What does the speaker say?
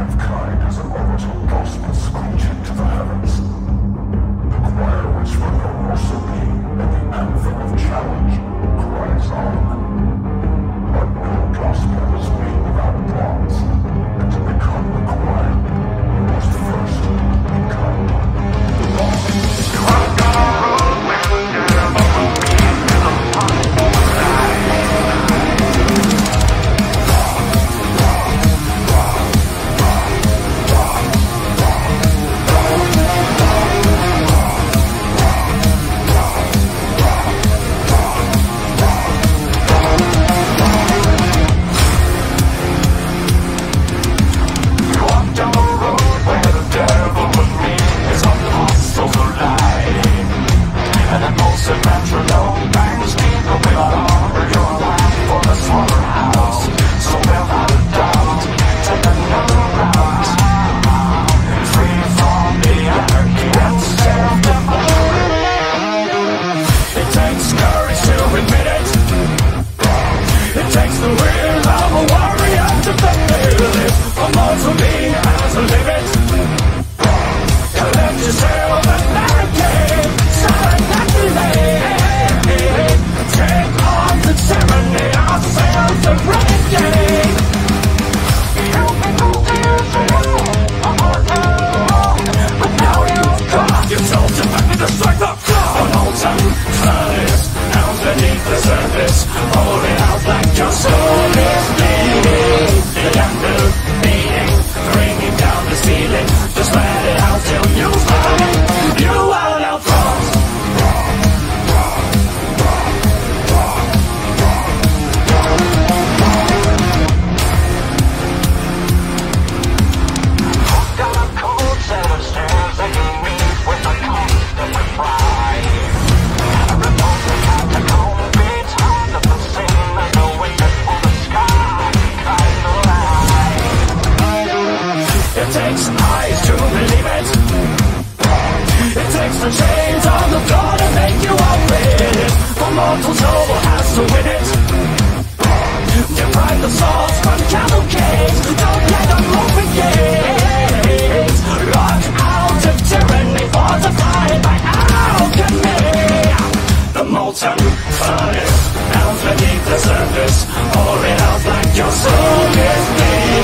of kind as an orbital pulse would screech to the heavens. The choir which for no more serene the Shakes the chains on the floor to make you all it For mortal noble has to win it. Deprive the souls from cavalcades. Don't let them open gates Lock out of tyranny force the fight by alchemy. The molten furnace Bound beneath the surface. Pour it out like your soul is being